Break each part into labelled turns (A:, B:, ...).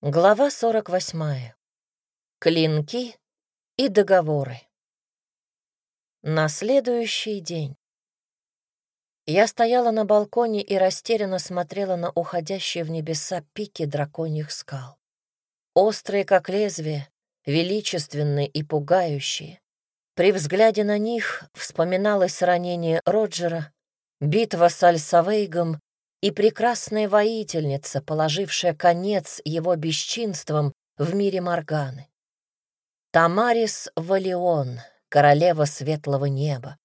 A: Глава 48. Клинки и договоры. На следующий день. Я стояла на балконе и растерянно смотрела на уходящие в небеса пики драконьих скал. Острые, как лезвие, величественные и пугающие. При взгляде на них вспоминалось ранение Роджера, битва с Альсавейгом и прекрасная воительница, положившая конец его бесчинствам в мире Морганы. Тамарис Валион, королева светлого неба,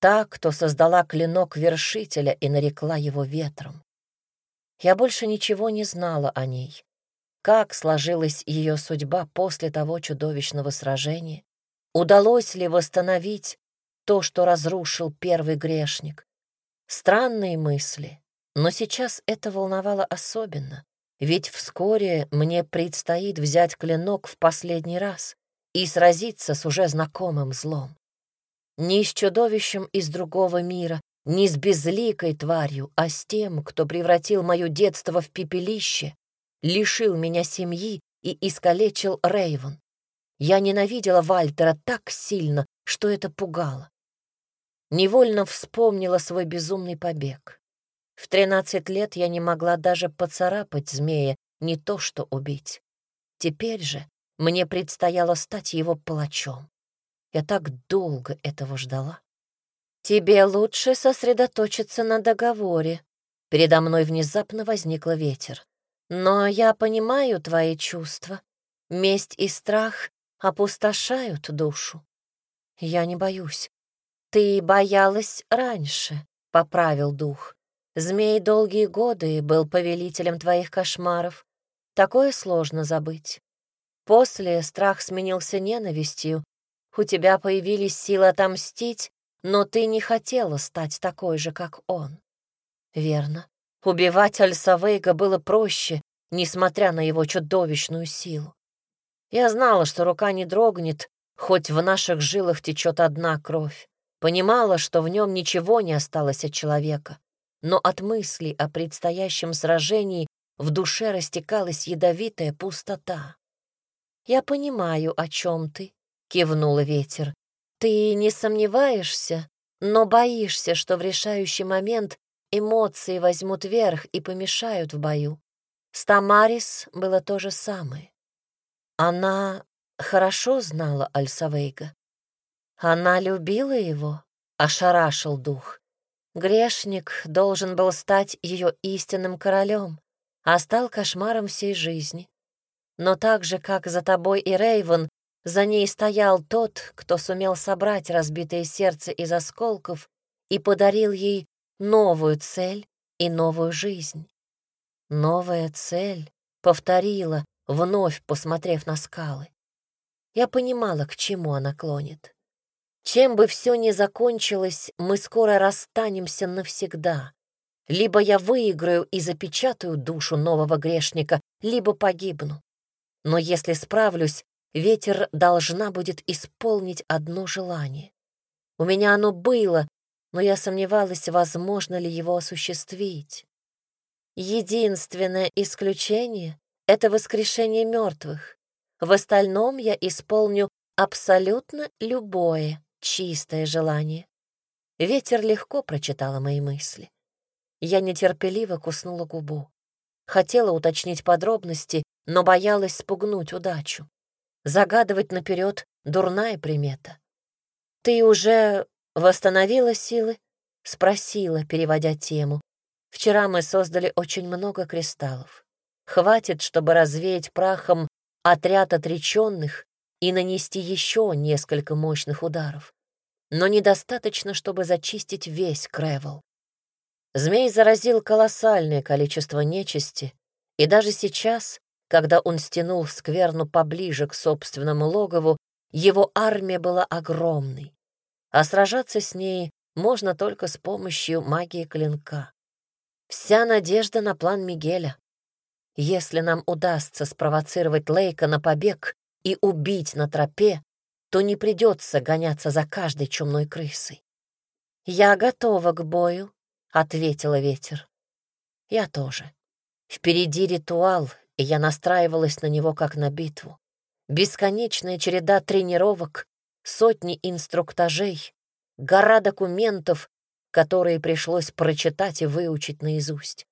A: та, кто создала клинок вершителя и нарекла его ветром. Я больше ничего не знала о ней. Как сложилась ее судьба после того чудовищного сражения? Удалось ли восстановить то, что разрушил первый грешник? Странные мысли, но сейчас это волновало особенно, ведь вскоре мне предстоит взять клинок в последний раз и сразиться с уже знакомым злом. Не с чудовищем из другого мира, не с безликой тварью, а с тем, кто превратил мое детство в пепелище, лишил меня семьи и искалечил Рейвен. Я ненавидела Вальтера так сильно, что это пугало. Невольно вспомнила свой безумный побег. В тринадцать лет я не могла даже поцарапать змея, не то что убить. Теперь же мне предстояло стать его палачом. Я так долго этого ждала. «Тебе лучше сосредоточиться на договоре». Передо мной внезапно возникла ветер. «Но я понимаю твои чувства. Месть и страх опустошают душу. Я не боюсь. Ты боялась раньше», — поправил дух. Змей долгие годы был повелителем твоих кошмаров. Такое сложно забыть. После страх сменился ненавистью. У тебя появились силы отомстить, но ты не хотела стать такой же, как он. Верно. Убивать Альсавейга было проще, несмотря на его чудовищную силу. Я знала, что рука не дрогнет, хоть в наших жилах течет одна кровь. Понимала, что в нем ничего не осталось от человека но от мыслей о предстоящем сражении в душе растекалась ядовитая пустота. «Я понимаю, о чем ты», — кивнула ветер. «Ты не сомневаешься, но боишься, что в решающий момент эмоции возьмут верх и помешают в бою. С Тамарис было то же самое. Она хорошо знала Альсавейга. Она любила его, — ошарашил дух. Грешник должен был стать ее истинным королем, а стал кошмаром всей жизни. Но так же, как за тобой и Рейвен, за ней стоял тот, кто сумел собрать разбитое сердце из осколков и подарил ей новую цель и новую жизнь. Новая цель повторила, вновь посмотрев на скалы. Я понимала, к чему она клонит. Чем бы все ни закончилось, мы скоро расстанемся навсегда. Либо я выиграю и запечатаю душу нового грешника, либо погибну. Но если справлюсь, ветер должна будет исполнить одно желание. У меня оно было, но я сомневалась, возможно ли его осуществить. Единственное исключение — это воскрешение мертвых. В остальном я исполню абсолютно любое чистое желание. Ветер легко прочитала мои мысли. Я нетерпеливо куснула губу. Хотела уточнить подробности, но боялась спугнуть удачу. Загадывать наперед — дурная примета. «Ты уже восстановила силы?» — спросила, переводя тему. «Вчера мы создали очень много кристаллов. Хватит, чтобы развеять прахом отряд отреченных и нанести еще несколько мощных ударов но недостаточно, чтобы зачистить весь Кревел. Змей заразил колоссальное количество нечисти, и даже сейчас, когда он стянул скверну поближе к собственному логову, его армия была огромной, а сражаться с ней можно только с помощью магии клинка. Вся надежда на план Мигеля. Если нам удастся спровоцировать Лейка на побег и убить на тропе, то не придется гоняться за каждой чумной крысой. «Я готова к бою», — ответила ветер. «Я тоже. Впереди ритуал, и я настраивалась на него как на битву. Бесконечная череда тренировок, сотни инструктажей, гора документов, которые пришлось прочитать и выучить наизусть.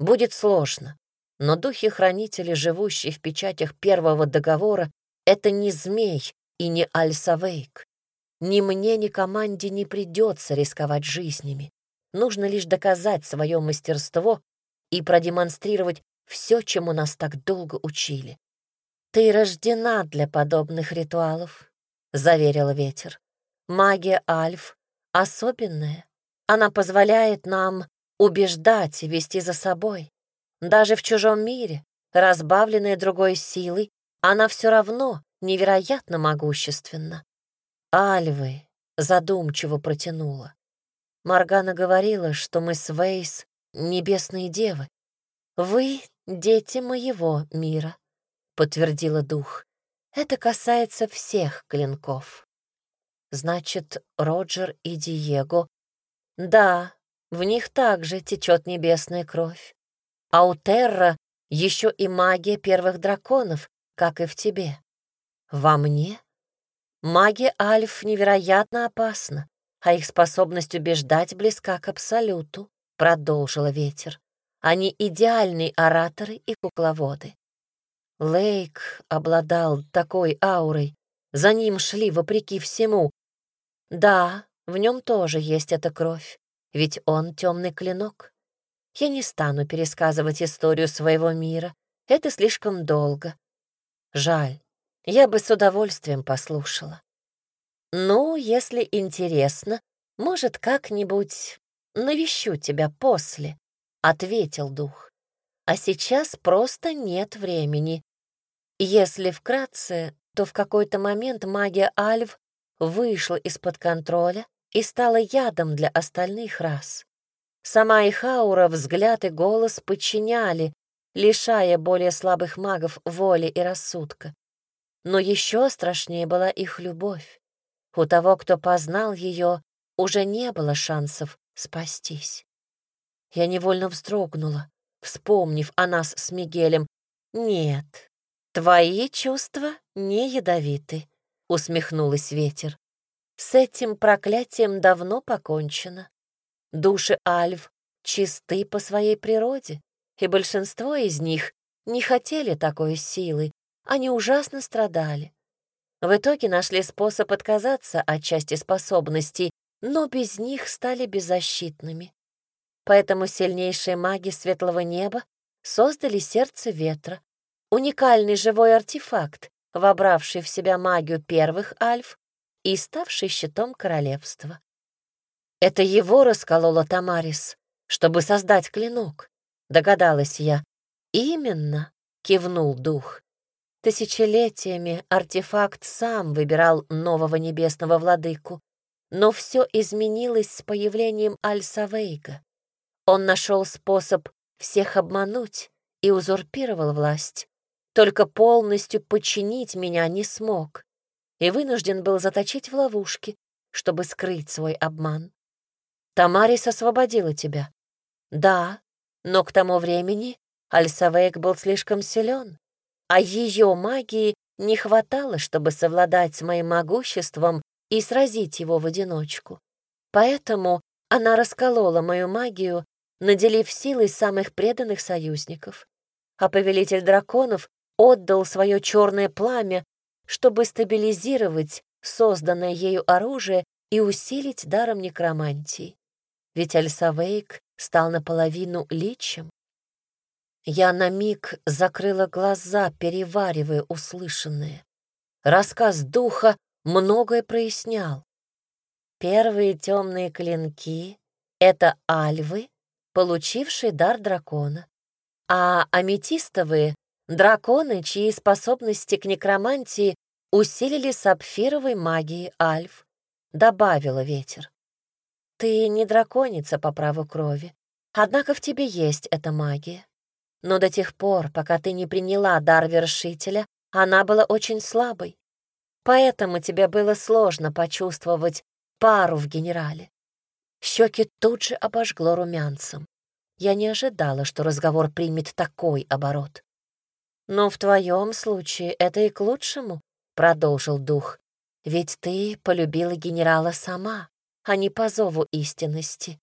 A: Будет сложно, но духи-хранители, живущие в печатях первого договора, это не змей и не Альсавейк. Ни мне, ни команде не придется рисковать жизнями. Нужно лишь доказать свое мастерство и продемонстрировать все, чему нас так долго учили. «Ты рождена для подобных ритуалов», — заверил ветер. «Магия Альф особенная. Она позволяет нам убеждать и вести за собой. Даже в чужом мире, разбавленная другой силой, она все равно невероятно могущественна. Альвы задумчиво протянула. Маргана говорила, что мы с Вейс — небесные девы. Вы — дети моего мира, — подтвердила дух. Это касается всех клинков. Значит, Роджер и Диего... Да, в них также течет небесная кровь. А у Терра еще и магия первых драконов, как и в тебе. Во мне? Магия Альф невероятно опасна, а их способность убеждать близка к абсолюту, продолжила ветер. Они идеальные ораторы и кукловоды. Лейк обладал такой аурой, за ним шли вопреки всему. Да, в нем тоже есть эта кровь, ведь он темный клинок. Я не стану пересказывать историю своего мира, это слишком долго. Жаль, я бы с удовольствием послушала. Ну, если интересно, может, как-нибудь навещу тебя после, — ответил дух. А сейчас просто нет времени. Если вкратце, то в какой-то момент магия Альв вышла из-под контроля и стала ядом для остальных рас. Сама их аура, взгляд и голос подчиняли, лишая более слабых магов воли и рассудка. Но еще страшнее была их любовь. У того, кто познал ее, уже не было шансов спастись. Я невольно вздрогнула, вспомнив о нас с Мигелем. «Нет, твои чувства не ядовиты», — усмехнулась ветер. «С этим проклятием давно покончено. Души Альв чисты по своей природе, и большинство из них не хотели такой силы, они ужасно страдали. В итоге нашли способ отказаться от части способностей, но без них стали беззащитными. Поэтому сильнейшие маги Светлого Неба создали сердце ветра, уникальный живой артефакт, вобравший в себя магию первых альф и ставший щитом королевства. Это его расколола Тамарис, чтобы создать клинок. Догадалась я. «Именно», — кивнул дух. Тысячелетиями артефакт сам выбирал нового небесного владыку, но все изменилось с появлением Альсавейга. Он нашел способ всех обмануть и узурпировал власть. Только полностью подчинить меня не смог и вынужден был заточить в ловушке, чтобы скрыть свой обман. Тамарис освободила тебя. Да, но к тому времени Альсавейк был слишком силен, а ее магии не хватало, чтобы совладать с моим могуществом и сразить его в одиночку. Поэтому она расколола мою магию, наделив силой самых преданных союзников. А повелитель драконов отдал свое черное пламя, чтобы стабилизировать созданное ею оружие и усилить даром некромантии. Ведь Альсавейк стал наполовину личем. Я на миг закрыла глаза, переваривая услышанное. Рассказ духа многое прояснял. Первые темные клинки — это альвы, получившие дар дракона, а аметистовые — драконы, чьи способности к некромантии усилили сапфировой магией альф, добавила ветер. Ты не драконица по праву крови, однако в тебе есть эта магия. Но до тех пор, пока ты не приняла дар вершителя, она была очень слабой. Поэтому тебе было сложно почувствовать пару в генерале. Щеки тут же обожгло румянцем. Я не ожидала, что разговор примет такой оборот. «Но в твоем случае это и к лучшему», — продолжил дух. «Ведь ты полюбила генерала сама, а не по зову истинности,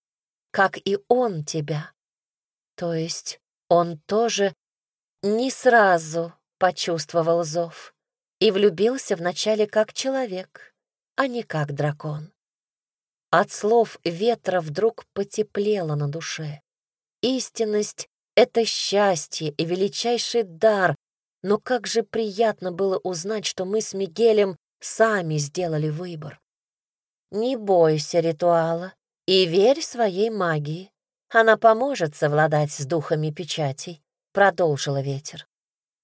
A: как и он тебя. То есть он тоже не сразу почувствовал зов и влюбился вначале как человек, а не как дракон. От слов ветра вдруг потеплело на душе. Истинность — это счастье и величайший дар, но как же приятно было узнать, что мы с Мигелем сами сделали выбор. Не бойся ритуала и верь своей магии. Она поможет совладать с духами печатей, — продолжила ветер.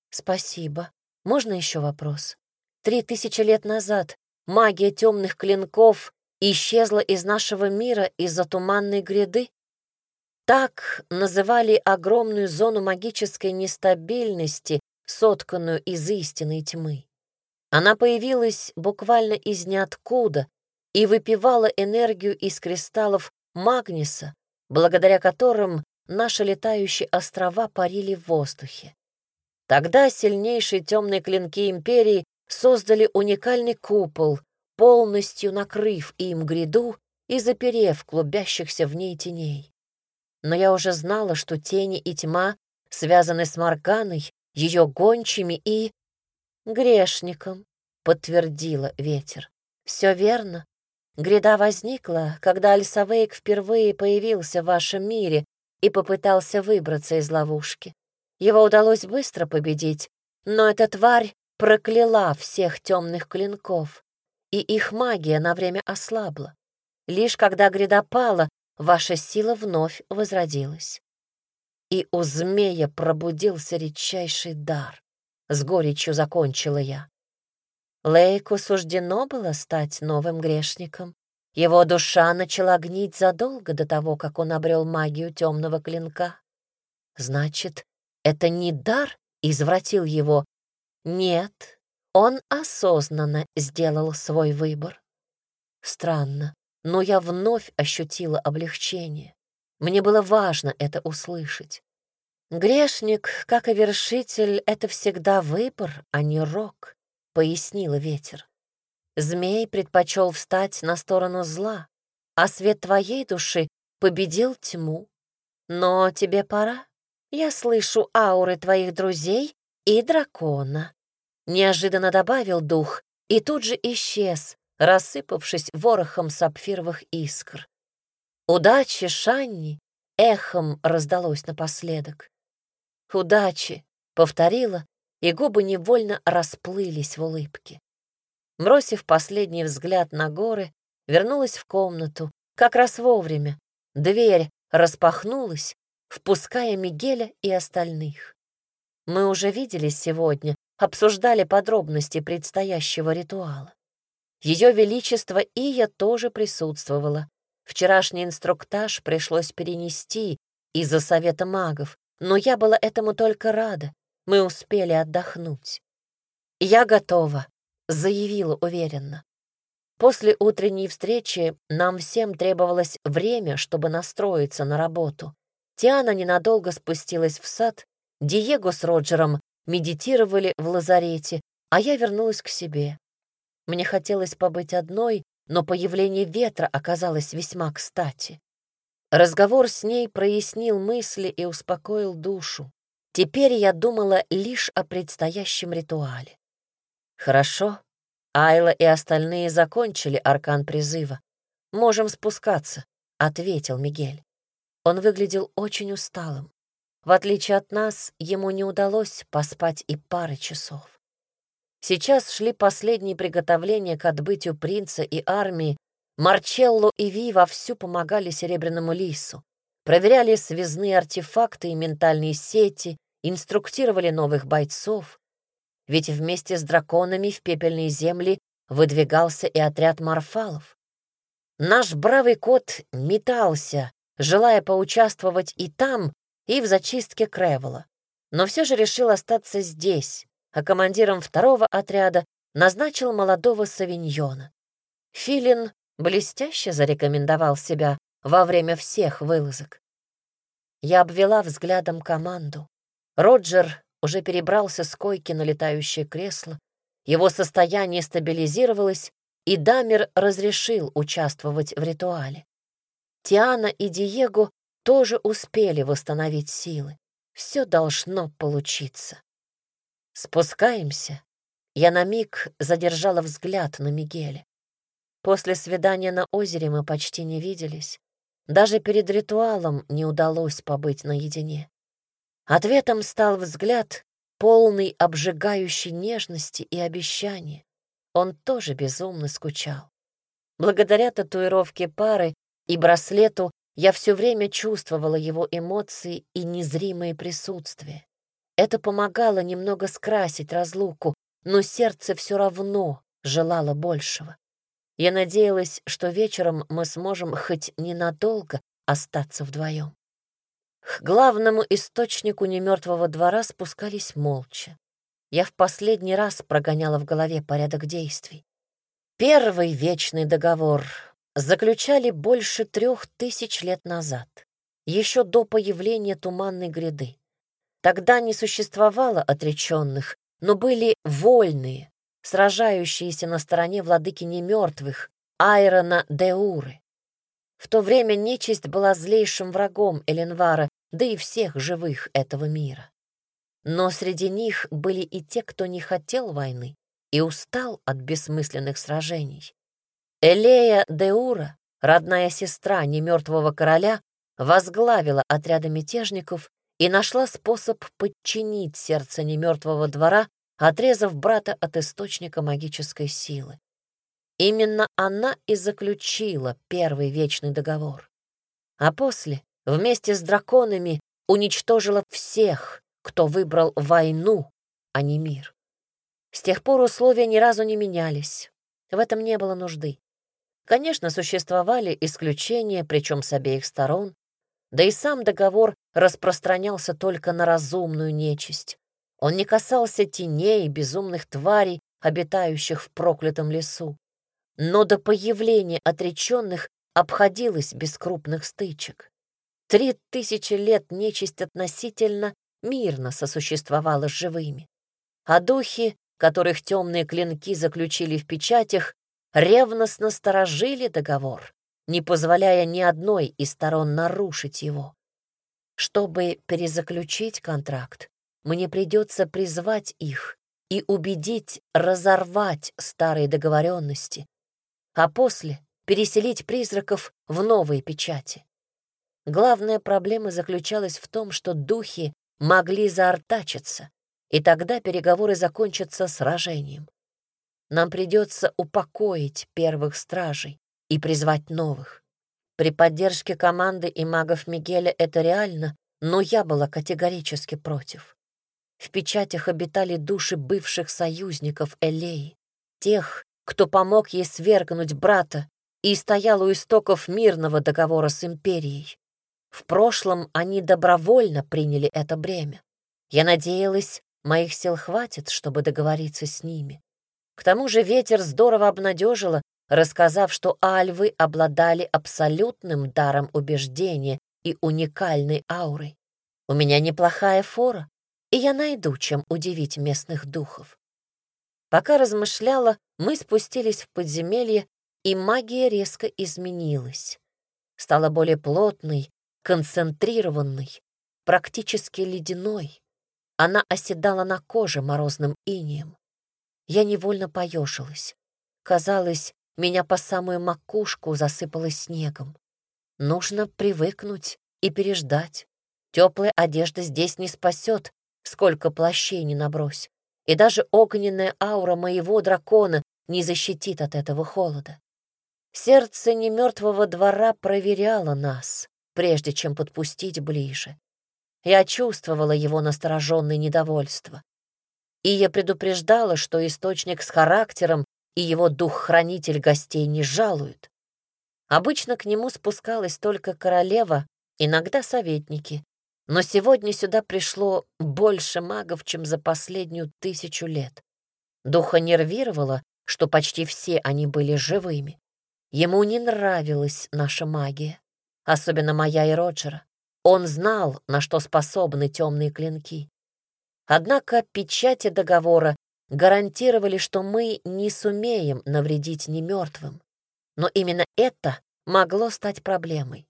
A: Спасибо. Можно еще вопрос? Три тысячи лет назад магия темных клинков исчезла из нашего мира из-за туманной гряды? Так называли огромную зону магической нестабильности, сотканную из истинной тьмы. Она появилась буквально из ниоткуда и выпивала энергию из кристаллов магниса, благодаря которым наши летающие острова парили в воздухе. Тогда сильнейшие темные клинки империи создали уникальный купол, полностью накрыв им гряду и заперев клубящихся в ней теней. Но я уже знала, что тени и тьма связаны с Марганой, ее гончими и... грешником, подтвердила ветер. Все верно. Гряда возникла, когда Альсавейк впервые появился в вашем мире и попытался выбраться из ловушки. Его удалось быстро победить, но эта тварь прокляла всех темных клинков, и их магия на время ослабла. Лишь когда гряда пала, ваша сила вновь возродилась. И у змея пробудился редчайший дар. С горечью закончила я. Лейку суждено было стать новым грешником. Его душа начала гнить задолго до того, как он обрел магию темного клинка. Значит, это не дар извратил его. Нет, он осознанно сделал свой выбор. Странно, но я вновь ощутила облегчение. Мне было важно это услышать. «Грешник, как и вершитель, — это всегда выбор, а не рок», — пояснила ветер. «Змей предпочел встать на сторону зла, а свет твоей души победил тьму. Но тебе пора. Я слышу ауры твоих друзей и дракона. Неожиданно добавил дух и тут же исчез, рассыпавшись ворохом сапфировых искр. «Удачи, Шанни!» — эхом раздалось напоследок. «Удачи!» — повторила, и губы невольно расплылись в улыбке. Бросив последний взгляд на горы, вернулась в комнату, как раз вовремя. Дверь распахнулась, впуская Мигеля и остальных. Мы уже виделись сегодня, обсуждали подробности предстоящего ритуала. Ее Величество Ия тоже присутствовала. Вчерашний инструктаж пришлось перенести из-за совета магов, но я была этому только рада. Мы успели отдохнуть. «Я готова», — заявила уверенно. После утренней встречи нам всем требовалось время, чтобы настроиться на работу. Тиана ненадолго спустилась в сад, Диего с Роджером медитировали в лазарете, а я вернулась к себе. Мне хотелось побыть одной, но появление ветра оказалось весьма кстати. Разговор с ней прояснил мысли и успокоил душу. Теперь я думала лишь о предстоящем ритуале. Хорошо, Айла и остальные закончили аркан призыва. Можем спускаться, — ответил Мигель. Он выглядел очень усталым. В отличие от нас, ему не удалось поспать и пары часов. Сейчас шли последние приготовления к отбытию принца и армии. Марчелло и Ви вовсю помогали Серебряному Лису. Проверяли связные артефакты и ментальные сети, инструктировали новых бойцов. Ведь вместе с драконами в пепельные земли выдвигался и отряд марфалов. Наш бравый кот метался, желая поучаствовать и там, и в зачистке Кревела. Но все же решил остаться здесь, а командиром второго отряда назначил молодого савиньона. Филин блестяще зарекомендовал себя во время всех вылазок. Я обвела взглядом команду. Роджер уже перебрался с койки на летающее кресло, его состояние стабилизировалось, и Дамер разрешил участвовать в ритуале. Тиана и Диего тоже успели восстановить силы. Все должно получиться. Спускаемся. Я на миг задержала взгляд на Мигеле. После свидания на озере мы почти не виделись. Даже перед ритуалом не удалось побыть наедине. Ответом стал взгляд, полный обжигающей нежности и обещания. Он тоже безумно скучал. Благодаря татуировке пары и браслету я все время чувствовала его эмоции и незримое присутствие. Это помогало немного скрасить разлуку, но сердце все равно желало большего. Я надеялась, что вечером мы сможем хоть ненадолго остаться вдвоем. К главному источнику немертвого двора спускались молча. Я в последний раз прогоняла в голове порядок действий. Первый вечный договор заключали больше трех тысяч лет назад, еще до появления туманной гряды. Тогда не существовало отреченных, но были вольные, сражающиеся на стороне владыки немертвых, Айрона Деуры. В то время нечисть была злейшим врагом Эленвара, да и всех живых этого мира. Но среди них были и те, кто не хотел войны и устал от бессмысленных сражений. Элея Деура, родная сестра немертвого короля, возглавила отряды мятежников и нашла способ подчинить сердце немертвого двора, отрезав брата от источника магической силы. Именно она и заключила первый вечный договор. А после, вместе с драконами, уничтожила всех, кто выбрал войну, а не мир. С тех пор условия ни разу не менялись. В этом не было нужды. Конечно, существовали исключения, причем с обеих сторон, да и сам договор распространялся только на разумную нечисть. Он не касался теней и безумных тварей, обитающих в проклятом лесу. Но до появления отреченных обходилось без крупных стычек. Три тысячи лет нечисть относительно мирно сосуществовала с живыми. А духи, которых темные клинки заключили в печатях, ревностно сторожили договор, не позволяя ни одной из сторон нарушить его. Чтобы перезаключить контракт, мне придется призвать их и убедить разорвать старые договоренности, а после переселить призраков в новые печати. Главная проблема заключалась в том, что духи могли заортачиться, и тогда переговоры закончатся сражением. Нам придется упокоить первых стражей и призвать новых. При поддержке команды и магов Мигеля это реально, но я была категорически против. В печатях обитали души бывших союзников Элеи, тех, кто помог ей свергнуть брата и стоял у истоков мирного договора с Империей. В прошлом они добровольно приняли это бремя. Я надеялась, моих сил хватит, чтобы договориться с ними. К тому же ветер здорово обнадежила, рассказав, что альвы обладали абсолютным даром убеждения и уникальной аурой. У меня неплохая фора, и я найду, чем удивить местных духов. Пока размышляла, мы спустились в подземелье, и магия резко изменилась. Стала более плотной, концентрированной, практически ледяной. Она оседала на коже морозным инием. Я невольно поежилась. Казалось, меня по самую макушку засыпало снегом. Нужно привыкнуть и переждать. Теплая одежда здесь не спасет, сколько плащей не набрось. И даже огненная аура моего дракона не защитит от этого холода. Сердце немертвого двора проверяло нас, прежде чем подпустить ближе. Я чувствовала его настороженное недовольство. И я предупреждала, что источник с характером и его дух-хранитель гостей не жалуют. Обычно к нему спускалась только королева, иногда советники. Но сегодня сюда пришло больше магов, чем за последнюю тысячу лет. Духа нервировало, что почти все они были живыми. Ему не нравилась наша магия, особенно моя и Роджера. Он знал, на что способны темные клинки. Однако печати договора гарантировали, что мы не сумеем навредить немертвым. Но именно это могло стать проблемой.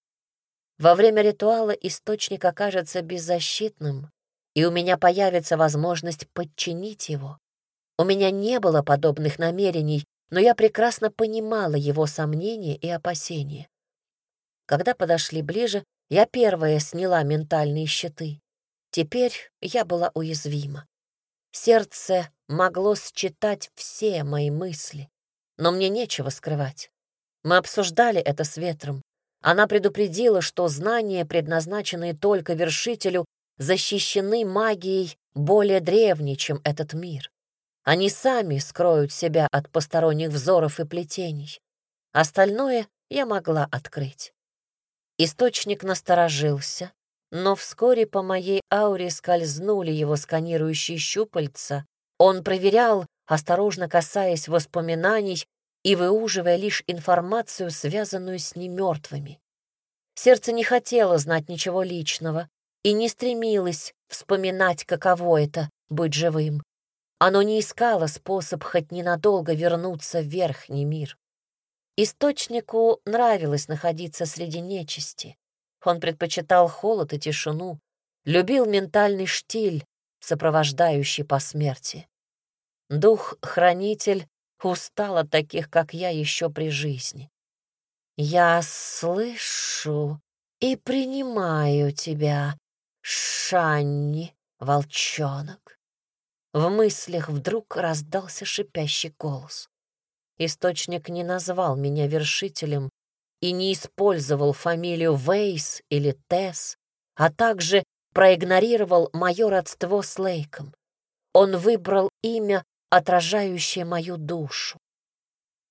A: Во время ритуала источник окажется беззащитным, и у меня появится возможность подчинить его. У меня не было подобных намерений, но я прекрасно понимала его сомнения и опасения. Когда подошли ближе, я первая сняла ментальные щиты. Теперь я была уязвима. Сердце могло считать все мои мысли, но мне нечего скрывать. Мы обсуждали это с ветром. Она предупредила, что знания, предназначенные только вершителю, защищены магией более древней, чем этот мир. Они сами скроют себя от посторонних взоров и плетений. Остальное я могла открыть. Источник насторожился, но вскоре по моей ауре скользнули его сканирующие щупальца. Он проверял, осторожно касаясь воспоминаний и выуживая лишь информацию, связанную с немертвыми. Сердце не хотело знать ничего личного и не стремилось вспоминать, каково это — быть живым. Оно не искало способ хоть ненадолго вернуться в верхний мир. Источнику нравилось находиться среди нечисти. Он предпочитал холод и тишину, любил ментальный штиль, сопровождающий по смерти. Дух-хранитель устал от таких, как я, еще при жизни. «Я слышу и принимаю тебя, Шанни, волчонок». В мыслях вдруг раздался шипящий голос. Источник не назвал меня вершителем и не использовал фамилию Вейс или Тесс, а также проигнорировал мое родство с Лейком. Он выбрал имя, отражающее мою душу.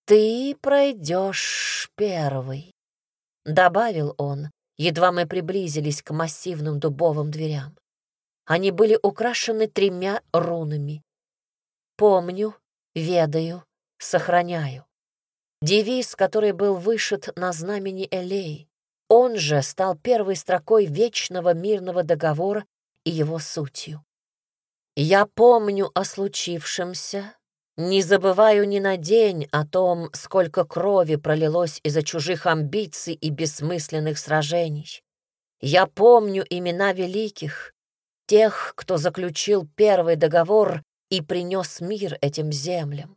A: «Ты пройдешь первый», — добавил он, едва мы приблизились к массивным дубовым дверям. Они были украшены тремя рунами. Помню, ведаю, сохраняю. Девиз, который был вышит на знамени Элей, он же стал первой строкой вечного мирного договора и его сутью. Я помню о случившемся, не забываю ни на день о том, сколько крови пролилось из-за чужих амбиций и бессмысленных сражений. Я помню имена великих, тех, кто заключил первый договор и принес мир этим землям.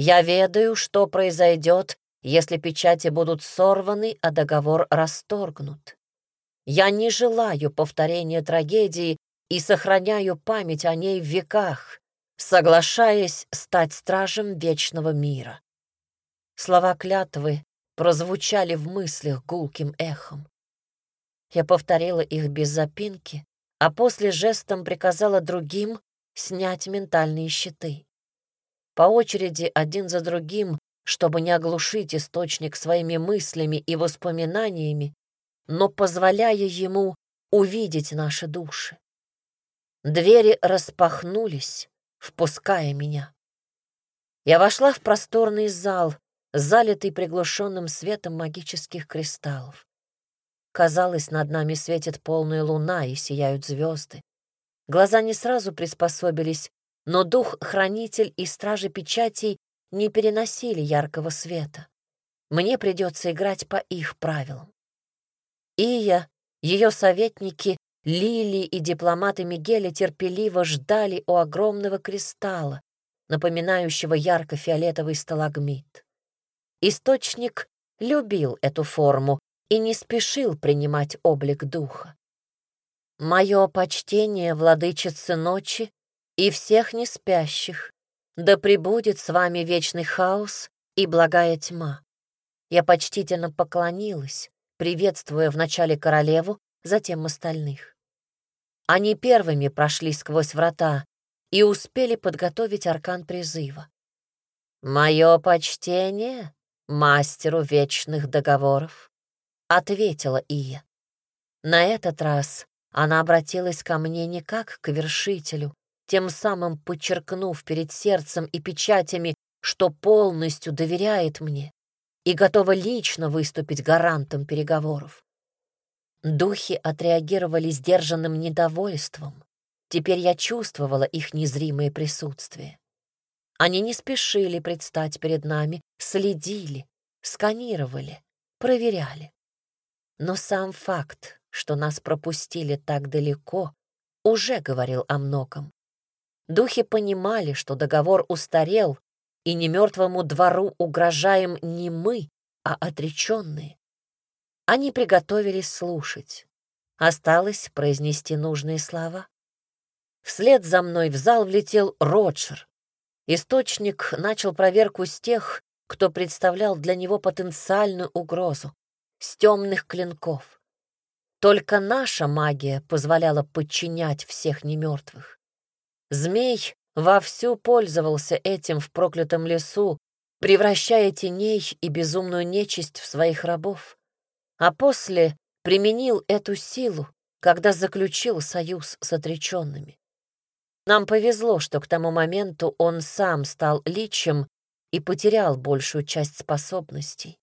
A: Я ведаю, что произойдет, если печати будут сорваны, а договор расторгнут. Я не желаю повторения трагедии и сохраняю память о ней в веках, соглашаясь стать стражем вечного мира. Слова клятвы прозвучали в мыслях гулким эхом. Я повторила их без запинки, а после жестом приказала другим снять ментальные щиты по очереди один за другим, чтобы не оглушить источник своими мыслями и воспоминаниями, но позволяя ему увидеть наши души. Двери распахнулись, впуская меня. Я вошла в просторный зал, залитый приглушенным светом магических кристаллов. Казалось, над нами светит полная луна и сияют звезды. Глаза не сразу приспособились но дух-хранитель и стражи печатей не переносили яркого света. Мне придется играть по их правилам. Ия, ее советники, Лили и дипломаты Мигеля терпеливо ждали у огромного кристалла, напоминающего ярко-фиолетовый сталагмит. Источник любил эту форму и не спешил принимать облик духа. «Мое почтение, владычицы ночи, и всех неспящих. Да пребудет с вами вечный хаос и благая тьма. Я почтительно поклонилась, приветствуя вначале королеву, затем остальных. Они первыми прошли сквозь врата и успели подготовить аркан призыва. «Мое почтение мастеру вечных договоров», — ответила Ия. На этот раз она обратилась ко мне не как к вершителю, тем самым подчеркнув перед сердцем и печатями, что полностью доверяет мне и готова лично выступить гарантом переговоров. Духи отреагировали сдержанным недовольством. Теперь я чувствовала их незримое присутствие. Они не спешили предстать перед нами, следили, сканировали, проверяли. Но сам факт, что нас пропустили так далеко, уже говорил о многом. Духи понимали, что договор устарел, и не мертвому двору угрожаем не мы, а отреченные. Они приготовились слушать. Осталось произнести нужные слова. Вслед за мной в зал влетел Роджер. Источник начал проверку с тех, кто представлял для него потенциальную угрозу, с темных клинков. Только наша магия позволяла подчинять всех немертвых. Змей вовсю пользовался этим в проклятом лесу, превращая теней и безумную нечисть в своих рабов, а после применил эту силу, когда заключил союз с отреченными. Нам повезло, что к тому моменту он сам стал личем и потерял большую часть способностей.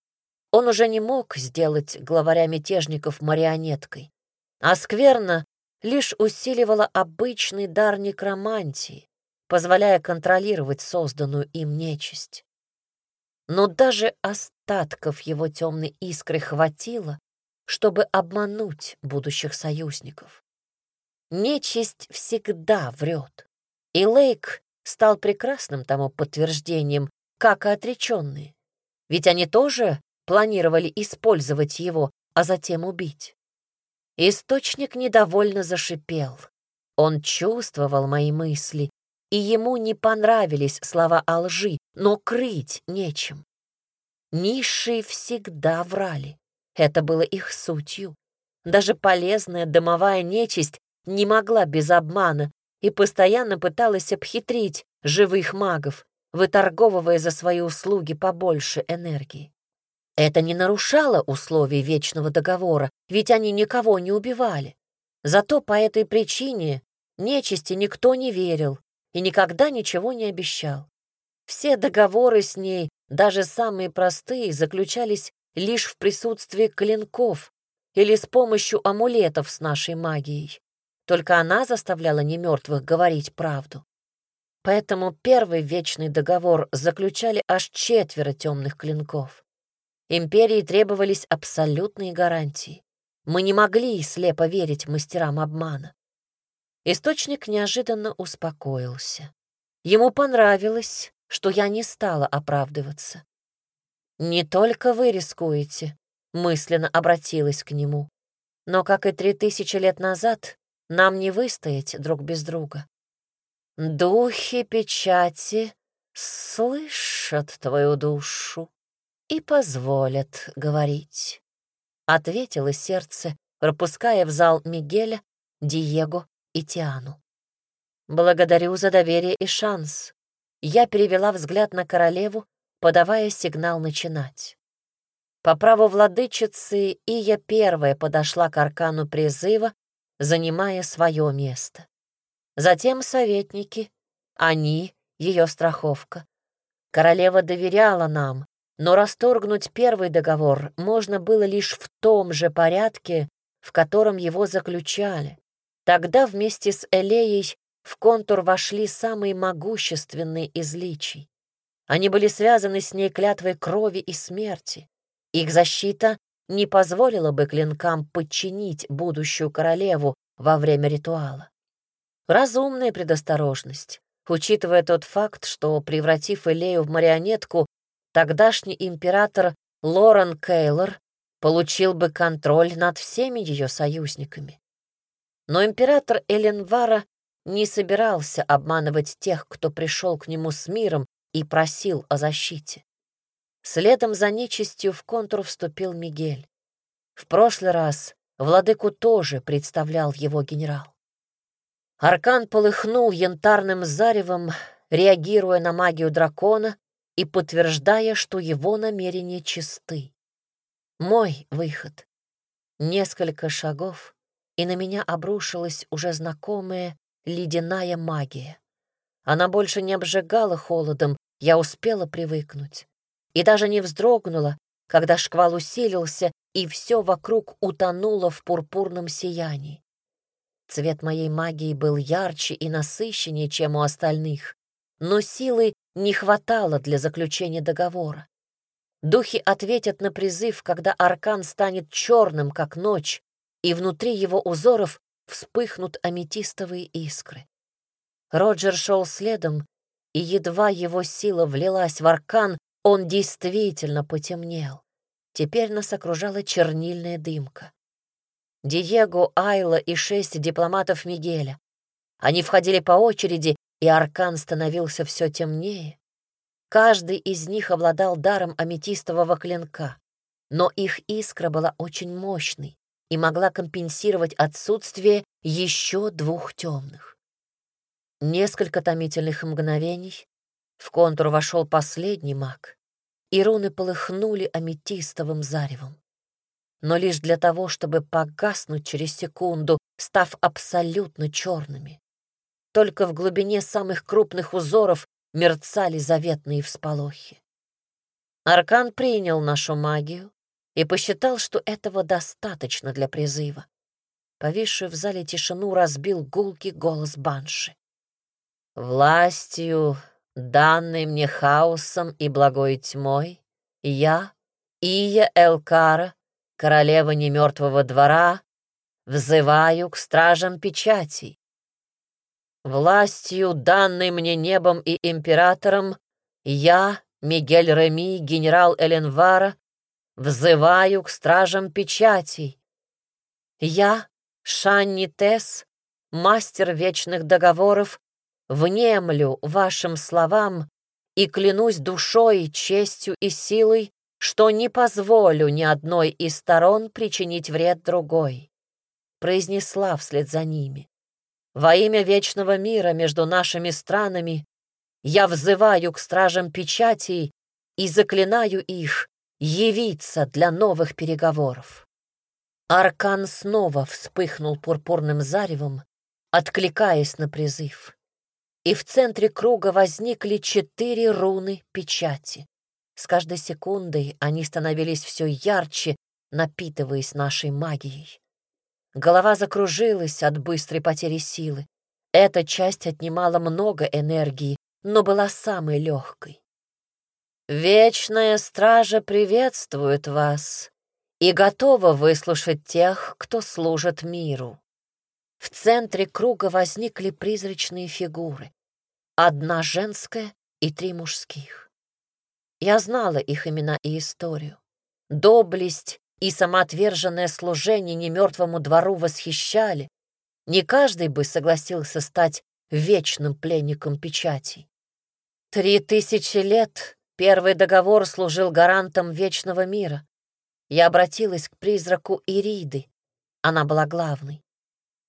A: Он уже не мог сделать главаря мятежников марионеткой, а скверно лишь усиливала обычный дар некромантии, позволяя контролировать созданную им нечисть. Но даже остатков его темной искры хватило, чтобы обмануть будущих союзников. Нечисть всегда врет, и Лейк стал прекрасным тому подтверждением, как и отреченные, ведь они тоже планировали использовать его, а затем убить. Источник недовольно зашипел. Он чувствовал мои мысли, и ему не понравились слова о лжи, но крыть нечем. Низшие всегда врали. Это было их сутью. Даже полезная домовая нечисть не могла без обмана и постоянно пыталась обхитрить живых магов, выторговывая за свои услуги побольше энергии. Это не нарушало условий вечного договора, ведь они никого не убивали. Зато по этой причине нечисти никто не верил и никогда ничего не обещал. Все договоры с ней, даже самые простые, заключались лишь в присутствии клинков или с помощью амулетов с нашей магией. Только она заставляла немертвых говорить правду. Поэтому первый вечный договор заключали аж четверо темных клинков. Империи требовались абсолютные гарантии. Мы не могли слепо верить мастерам обмана. Источник неожиданно успокоился. Ему понравилось, что я не стала оправдываться. «Не только вы рискуете», — мысленно обратилась к нему, «но, как и три тысячи лет назад, нам не выстоять друг без друга. Духи печати слышат твою душу и позволят говорить», — ответило сердце, пропуская в зал Мигеля, Диего и Тиану. «Благодарю за доверие и шанс». Я перевела взгляд на королеву, подавая сигнал начинать. По праву владычицы и я первая подошла к аркану призыва, занимая свое место. Затем советники, они — ее страховка. Королева доверяла нам, но расторгнуть первый договор можно было лишь в том же порядке, в котором его заключали. Тогда вместе с Элеей в контур вошли самые могущественные из личий. Они были связаны с ней клятвой крови и смерти. Их защита не позволила бы клинкам подчинить будущую королеву во время ритуала. Разумная предосторожность, учитывая тот факт, что, превратив Элею в марионетку, тогдашний император Лорен Кейлор получил бы контроль над всеми ее союзниками. Но император Эленвара не собирался обманывать тех, кто пришел к нему с миром и просил о защите. Следом за нечистью в контур вступил Мигель. В прошлый раз владыку тоже представлял его генерал. Аркан полыхнул янтарным заревом, реагируя на магию дракона и подтверждая, что его намерения чисты. Мой выход. Несколько шагов, и на меня обрушилась уже знакомая ледяная магия. Она больше не обжигала холодом, я успела привыкнуть. И даже не вздрогнула, когда шквал усилился, и все вокруг утонуло в пурпурном сиянии. Цвет моей магии был ярче и насыщеннее, чем у остальных, но силы не хватало для заключения договора. Духи ответят на призыв, когда аркан станет черным, как ночь, и внутри его узоров вспыхнут аметистовые искры. Роджер шел следом, и едва его сила влилась в аркан, он действительно потемнел. Теперь нас окружала чернильная дымка. Диего, Айла и шесть дипломатов Мигеля. Они входили по очереди, и аркан становился все темнее. Каждый из них обладал даром аметистового клинка, но их искра была очень мощной и могла компенсировать отсутствие еще двух темных. Несколько томительных мгновений в контур вошел последний маг, и руны полыхнули аметистовым заревом но лишь для того, чтобы погаснуть через секунду, став абсолютно черными. Только в глубине самых крупных узоров мерцали заветные всполохи. Аркан принял нашу магию и посчитал, что этого достаточно для призыва. Повисшую в зале тишину разбил гулкий голос Банши. «Властью, данной мне хаосом и благой тьмой, я, Ия Элкара, королева немертвого двора, взываю к стражам печатей. Властью, данной мне небом и императором, я, Мигель Реми, генерал Эленвара, взываю к стражам печатей. Я, Шанни Тесс, мастер вечных договоров, внемлю вашим словам и клянусь душой, честью и силой, что не позволю ни одной из сторон причинить вред другой», — произнесла вслед за ними. «Во имя вечного мира между нашими странами я взываю к стражам печатей и заклинаю их явиться для новых переговоров». Аркан снова вспыхнул пурпурным заревом, откликаясь на призыв. И в центре круга возникли четыре руны печати. С каждой секундой они становились все ярче, напитываясь нашей магией. Голова закружилась от быстрой потери силы. Эта часть отнимала много энергии, но была самой легкой. «Вечная стража приветствует вас и готова выслушать тех, кто служит миру». В центре круга возникли призрачные фигуры. Одна женская и три мужских. Я знала их имена и историю. Доблесть и самоотверженное служение немертвому двору восхищали. Не каждый бы согласился стать вечным пленником печатей. Три тысячи лет первый договор служил гарантом вечного мира. Я обратилась к призраку Ириды. Она была главной.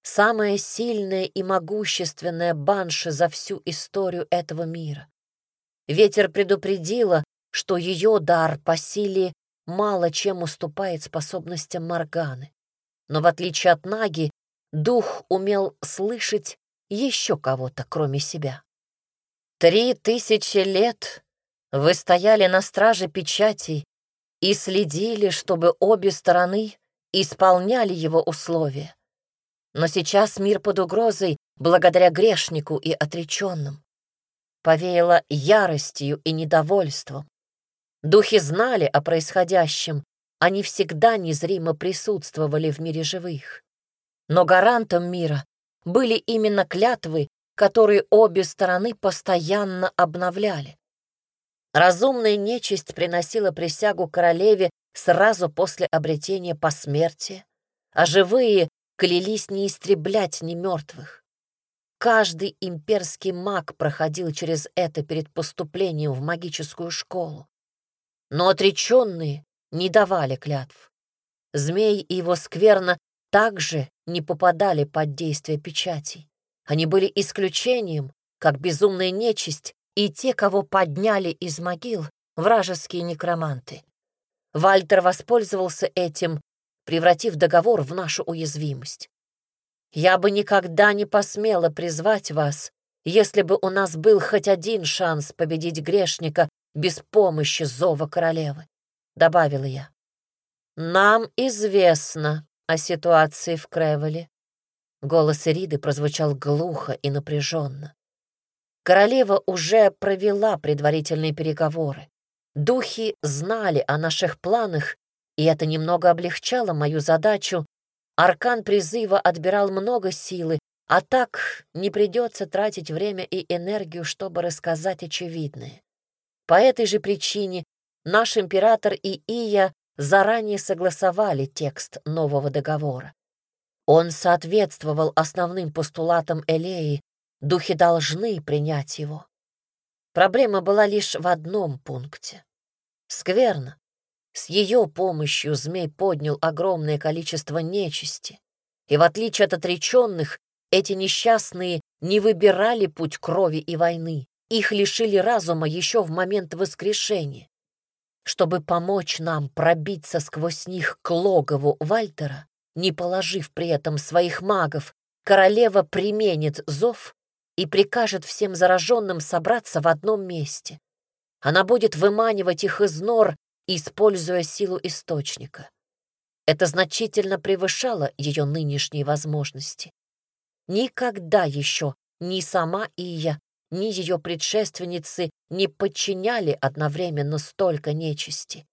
A: Самая сильная и могущественная банша за всю историю этого мира. Ветер предупредила, что ее дар по силе мало чем уступает способностям Морганы. Но в отличие от Наги, дух умел слышать еще кого-то, кроме себя. Три тысячи лет вы стояли на страже печатей и следили, чтобы обе стороны исполняли его условия. Но сейчас мир под угрозой благодаря грешнику и отреченным. Повеяло яростью и недовольством. Духи знали о происходящем, они всегда незримо присутствовали в мире живых. Но гарантом мира были именно клятвы, которые обе стороны постоянно обновляли. Разумная нечисть приносила присягу королеве сразу после обретения посмертия, а живые клялись не истреблять ни мертвых. Каждый имперский маг проходил через это перед поступлением в магическую школу. Но отреченные не давали клятв. Змей и его скверно также не попадали под действие печатей. Они были исключением, как безумная нечисть и те, кого подняли из могил вражеские некроманты. Вальтер воспользовался этим, превратив договор в нашу уязвимость. Я бы никогда не посмела призвать вас, если бы у нас был хоть один шанс победить грешника без помощи зова королевы», — добавила я. «Нам известно о ситуации в Кревеле. Голос Ириды прозвучал глухо и напряженно. Королева уже провела предварительные переговоры. Духи знали о наших планах, и это немного облегчало мою задачу. Аркан призыва отбирал много силы, а так не придется тратить время и энергию, чтобы рассказать очевидное. По этой же причине наш император и Ия заранее согласовали текст нового договора. Он соответствовал основным постулатам Элеи, духи должны принять его. Проблема была лишь в одном пункте. Скверно. С ее помощью змей поднял огромное количество нечисти, и в отличие от отреченных, эти несчастные не выбирали путь крови и войны, их лишили разума еще в момент воскрешения. Чтобы помочь нам пробиться сквозь них к логову Вальтера, не положив при этом своих магов, королева применит зов и прикажет всем зараженным собраться в одном месте. Она будет выманивать их из нор, используя силу источника. Это значительно превышало ее нынешние возможности. Никогда еще ни сама Ия, ни ее предшественницы не подчиняли одновременно столько нечисти.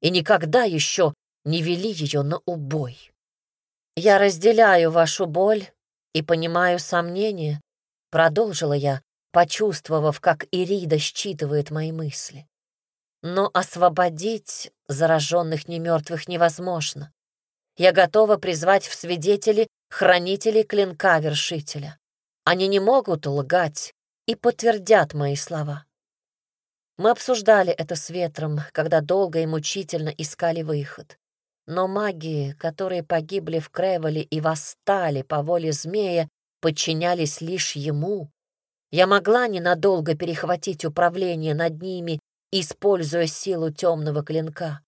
A: И никогда еще не вели ее на убой. «Я разделяю вашу боль и понимаю сомнения», — продолжила я, почувствовав, как Ирида считывает мои мысли. «Но освободить зараженных немертвых невозможно. Я готова призвать в свидетели хранителей клинка вершителя. Они не могут лгать и подтвердят мои слова». Мы обсуждали это с ветром, когда долго и мучительно искали выход. Но маги, которые погибли в Кревеле и восстали по воле змея, подчинялись лишь ему. Я могла ненадолго перехватить управление над ними, используя силу темного клинка.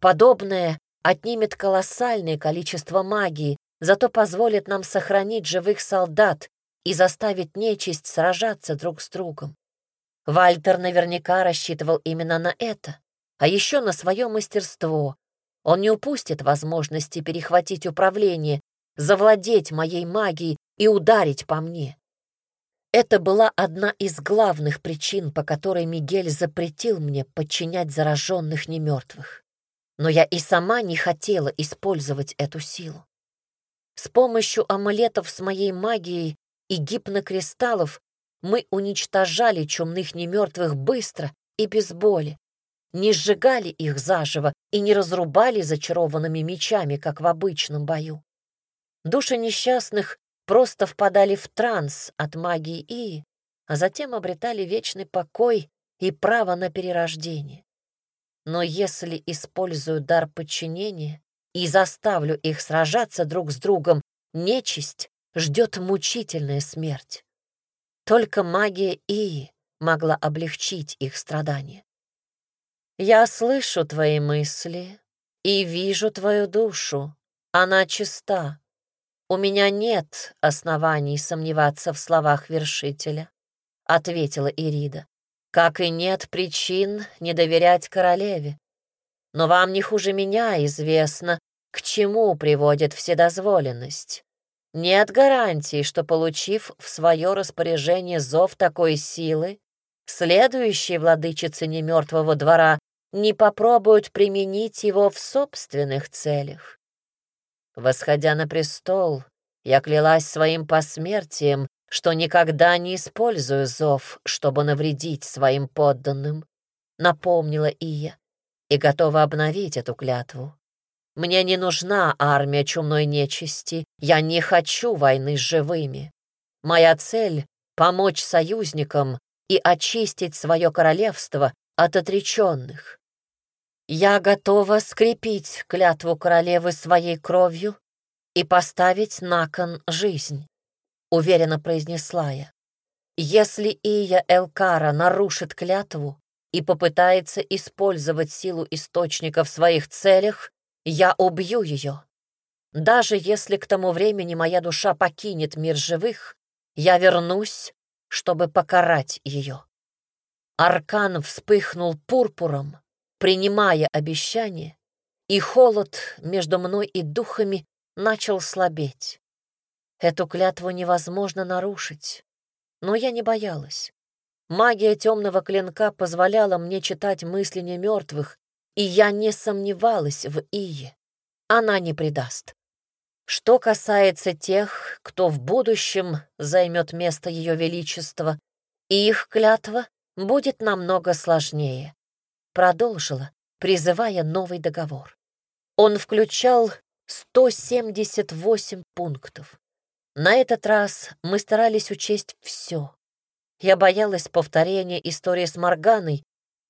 A: Подобное отнимет колоссальное количество магии, зато позволит нам сохранить живых солдат и заставить нечисть сражаться друг с другом. Вальтер наверняка рассчитывал именно на это, а еще на свое мастерство, он не упустит возможности перехватить управление, завладеть моей магией и ударить по мне. Это была одна из главных причин, по которой Мигель запретил мне подчинять зараженных немертвых. Но я и сама не хотела использовать эту силу. С помощью амулетов с моей магией и гипнокристаллов мы уничтожали чумных немертвых быстро и без боли не сжигали их заживо и не разрубали зачарованными мечами, как в обычном бою. Души несчастных просто впадали в транс от магии И, а затем обретали вечный покой и право на перерождение. Но если использую дар подчинения и заставлю их сражаться друг с другом, нечисть ждет мучительная смерть. Только магия И могла облегчить их страдания. Я слышу твои мысли и вижу твою душу. Она чиста. У меня нет оснований сомневаться в словах вершителя, — ответила Ирида. Как и нет причин не доверять королеве. Но вам не хуже меня известно, к чему приводит вседозволенность. Нет гарантии, что, получив в свое распоряжение зов такой силы, следующие владычицы немертвого двора не попробуют применить его в собственных целях. Восходя на престол, я клялась своим посмертием, что никогда не использую зов, чтобы навредить своим подданным, напомнила Ия, и готова обновить эту клятву. Мне не нужна армия чумной нечисти, я не хочу войны с живыми. Моя цель — помочь союзникам и очистить свое королевство от отреченных. Я готова скрепить клятву королевы своей кровью и поставить на кон жизнь, уверенно произнесла я. Если Ия Элкара нарушит клятву и попытается использовать силу источника в своих целях, я убью ее. Даже если к тому времени моя душа покинет мир живых, я вернусь, чтобы покарать ее. Аркан вспыхнул пурпуром, принимая обещание, и холод между мной и духами начал слабеть. Эту клятву невозможно нарушить. Но я не боялась. Магия темного клинка позволяла мне читать мысли немертвых, и я не сомневалась в Ие. Она не предаст. Что касается тех, кто в будущем займет место Ее Величества, их клятва будет намного сложнее. Продолжила, призывая новый договор. Он включал 178 пунктов. На этот раз мы старались учесть все. Я боялась повторения истории с Морганой,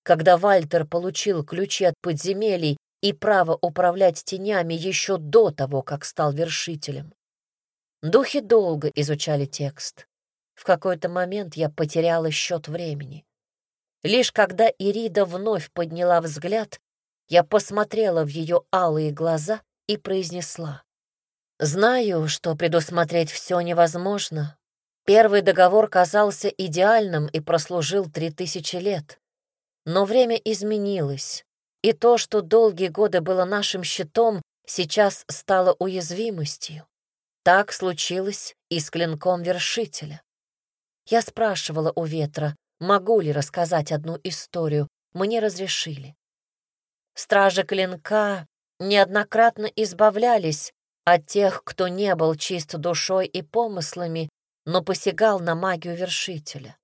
A: когда Вальтер получил ключи от подземелий и право управлять тенями еще до того, как стал вершителем. Духи долго изучали текст. В какой-то момент я потеряла счет времени. Лишь когда Ирида вновь подняла взгляд, я посмотрела в ее алые глаза и произнесла. «Знаю, что предусмотреть все невозможно. Первый договор казался идеальным и прослужил три тысячи лет. Но время изменилось, и то, что долгие годы было нашим щитом, сейчас стало уязвимостью. Так случилось и с клинком вершителя. Я спрашивала у ветра, могу ли рассказать одну историю, мне разрешили. Стражи клинка неоднократно избавлялись от тех, кто не был чист душой и помыслами, но посягал на магию вершителя.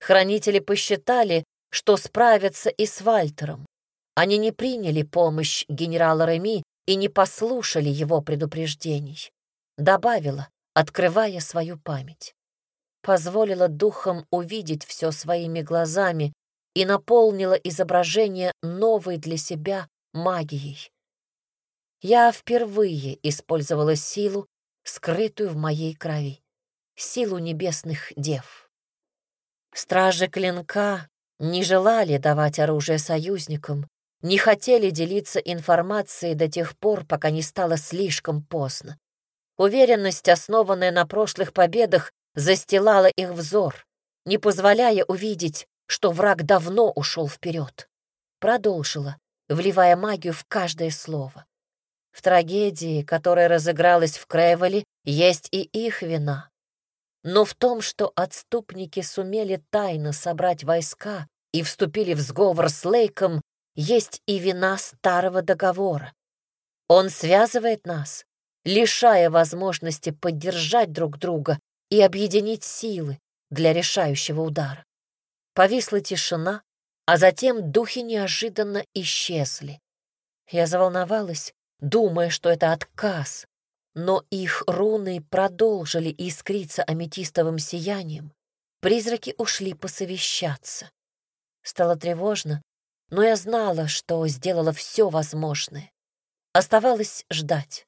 A: Хранители посчитали, что справятся и с Вальтером. Они не приняли помощь генерала Реми и не послушали его предупреждений. Добавила, открывая свою память. Позволила духам увидеть все своими глазами и наполнила изображение новой для себя магией. Я впервые использовала силу, скрытую в моей крови, силу небесных дев. Стражи клинка не желали давать оружие союзникам, не хотели делиться информацией до тех пор, пока не стало слишком поздно. Уверенность, основанная на прошлых победах, застилала их взор, не позволяя увидеть, что враг давно ушел вперед. Продолжила, вливая магию в каждое слово. В трагедии, которая разыгралась в Крейвеле, есть и их вина. Но в том, что отступники сумели тайно собрать войска и вступили в сговор с Лейком, есть и вина старого договора. Он связывает нас, лишая возможности поддержать друг друга и объединить силы для решающего удара. Повисла тишина, а затем духи неожиданно исчезли. Я заволновалась, думая, что это отказ, но их руны продолжили искриться аметистовым сиянием. Призраки ушли посовещаться. Стало тревожно, но я знала, что сделала все возможное. Оставалось ждать.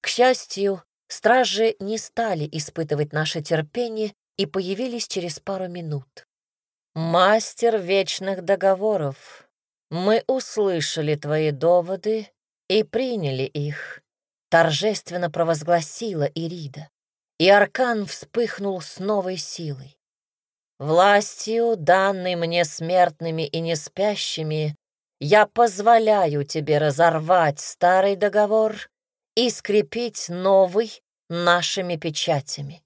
A: К счастью, стражи не стали испытывать наше терпение и появились через пару минут. «Мастер вечных договоров, мы услышали твои доводы и приняли их», — торжественно провозгласила Ирида. И аркан вспыхнул с новой силой. «Властью, данной мне смертными и неспящими, я позволяю тебе разорвать старый договор и скрепить новый нашими печатями.